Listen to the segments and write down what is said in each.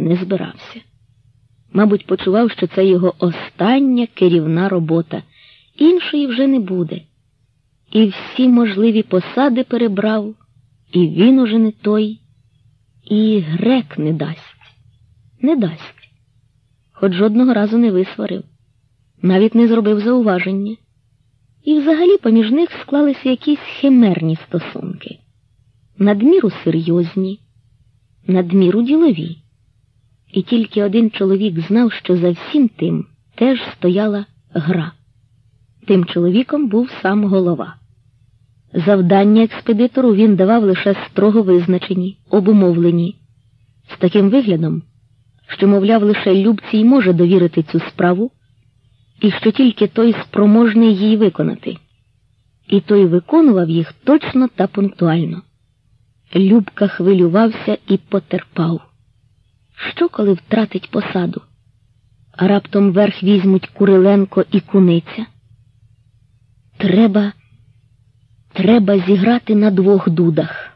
не збирався. Мабуть, почував, що це його остання керівна робота, іншої вже не буде. І всі можливі посади перебрав, і він уже не той, і грек не дасть, не дасть, хоч жодного разу не висварив, навіть не зробив зауваження. І взагалі поміж них склалися якісь химерні стосунки, надміру серйозні, надміру ділові. І тільки один чоловік знав, що за всім тим теж стояла гра. Тим чоловіком був сам голова. Завдання експедитору він давав лише строго визначені, обумовлені, з таким виглядом, що, мовляв, лише любці й може довірити цю справу, і що тільки той спроможний її виконати. І той виконував їх точно та пунктуально. Любка хвилювався і потерпав. Що, коли втратить посаду? А раптом верх візьмуть Куриленко і куниця? Треба, треба зіграти на двох дудах.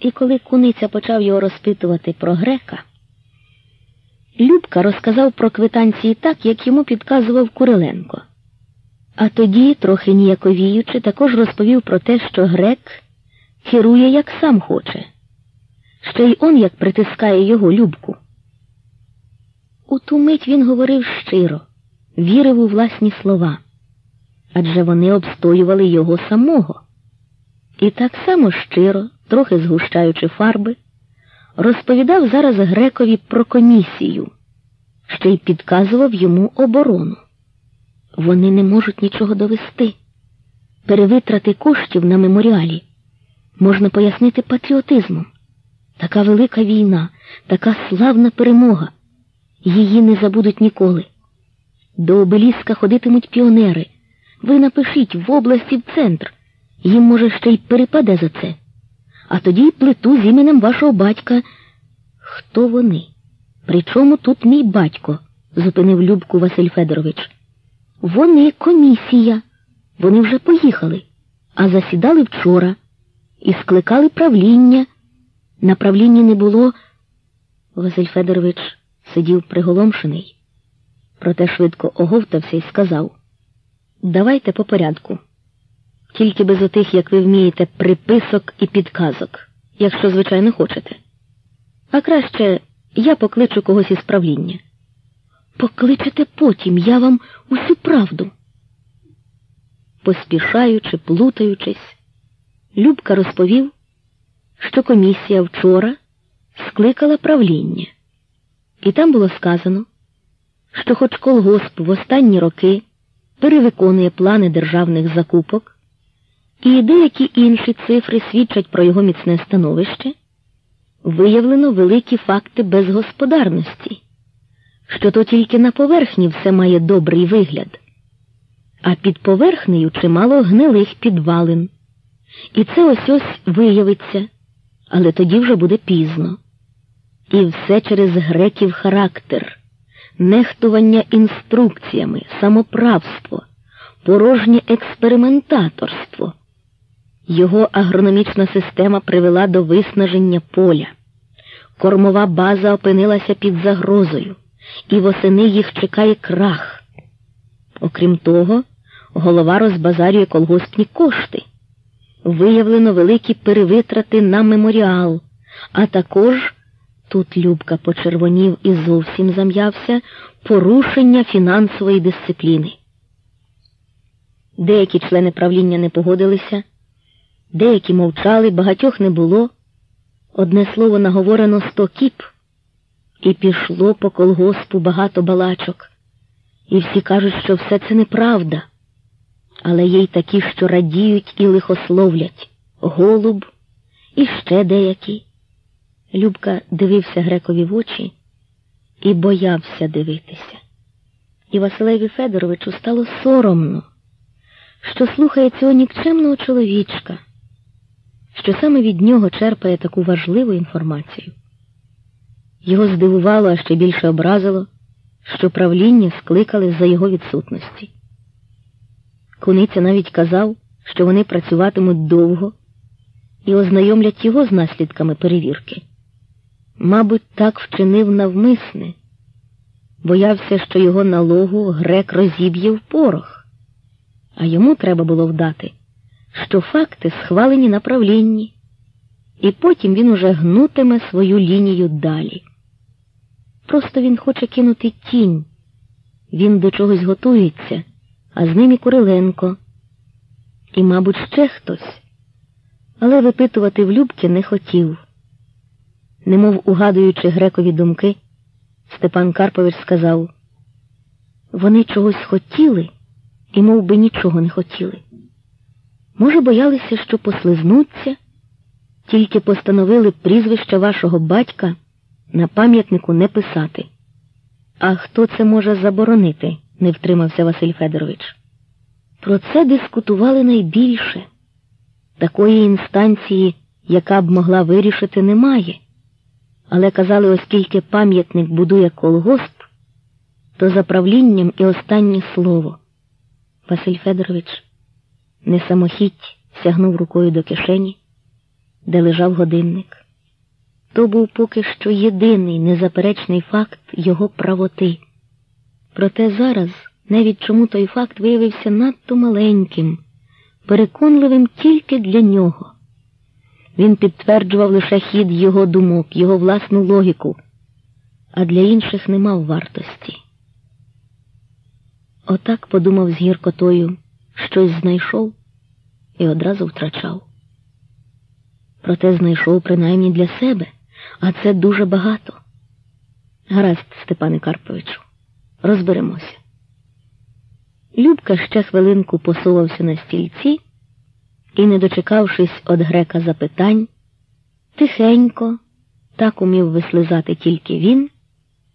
І коли куниця почав його розпитувати про грека, Любка розказав про квитанції так, як йому підказував Куриленко. А тоді, трохи ніяковіючи, також розповів про те, що грек керує як сам хоче. Ще й он як притискає його Любку. У ту мить він говорив щиро, вірив у власні слова, адже вони обстоювали його самого. І так само щиро, трохи згущаючи фарби, розповідав зараз грекові про комісію, ще й підказував йому оборону. Вони не можуть нічого довести. Перевитрати коштів на меморіалі можна пояснити патріотизмом. Така велика війна, така славна перемога. Її не забудуть ніколи. До обеліска ходитимуть піонери. Ви напишіть в області в центр. Їм, може, ще й перепаде за це. А тоді й плиту з іменем вашого батька. Хто вони? Причому тут мій батько? зупинив Любку Василь Федорович. Вони комісія. Вони вже поїхали, а засідали вчора і скликали правління. На правлінні не було. Василь Федорович сидів приголомшений, проте швидко оговтався і сказав Давайте по порядку. Тільки без отих, як ви вмієте, приписок і підказок, якщо, звичайно, хочете. А краще я покличу когось із правління. Покличете потім, я вам усю правду. Поспішаючи, плутаючись, Любка розповів, що комісія вчора скликала правління, і там було сказано, що хоч колгосп в останні роки перевиконує плани державних закупок, і деякі інші цифри свідчать про його міцне становище, виявлено великі факти безгосподарності, що то тільки на поверхні все має добрий вигляд, а під поверхнею чимало гнилих підвалин. І це ось ось виявиться, але тоді вже буде пізно. І все через греків характер, нехтування інструкціями, самоправство, порожнє експериментаторство. Його агрономічна система привела до виснаження поля. Кормова база опинилася під загрозою, і восени їх чекає крах. Окрім того, голова розбазарює колгоспні кошти. Виявлено великі перевитрати на меморіал, а також тут Любка почервонів і зовсім зам'явся порушення фінансової дисципліни. Деякі члени правління не погодилися, деякі мовчали, багатьох не було. Одне слово наговорено сто кіп, і пішло по колгоспу багато балачок. І всі кажуть, що все це неправда але є й такі, що радіють і лихословлять голуб і ще деякі. Любка дивився грекові в очі і боявся дивитися. І Василеві Федоровичу стало соромно, що слухає цього нікчемного чоловічка, що саме від нього черпає таку важливу інформацію. Його здивувало, а ще більше образило, що правління скликали за його відсутності. Куниця навіть казав, що вони працюватимуть довго і ознайомлять його з наслідками перевірки. мабуть, так вчинив навмисне, боявся, що його налогу грек розіб'є в порох, а йому треба було вдати, що факти схвалені на правлінні, і потім він уже гнутиме свою лінію далі. Просто він хоче кинути тінь, він до чогось готується, а з ним і Куриленко, і, мабуть, ще хтось, але випитувати в Любки не хотів. Немов угадуючи грекові думки, Степан Карпович сказав вони чогось хотіли і мов би, нічого не хотіли. Може, боялися, що послизнуться, тільки постановили прізвище вашого батька на пам'ятнику не писати. А хто це може заборонити? Не втримався Василь Федорович. Про це дискутували найбільше. Такої інстанції, яка б могла вирішити, немає. Але казали, оскільки пам'ятник будує колгосп, то за правлінням і останнє слово. Василь Федорович не самохідь сягнув рукою до кишені, де лежав годинник. То був поки що єдиний незаперечний факт його правоти. Проте зараз навіть чому той факт виявився надто маленьким, переконливим тільки для нього. Він підтверджував лише хід його думок, його власну логіку, а для інших не мав вартості. Отак подумав з гіркотою, щось знайшов і одразу втрачав. Проте знайшов принаймні для себе, а це дуже багато. Гаразд, Степане Карповичу, розберемося. Любка ще хвилинку посувався на стільці і, не дочекавшись від грека запитань, тихенько, так умів вислизати тільки він,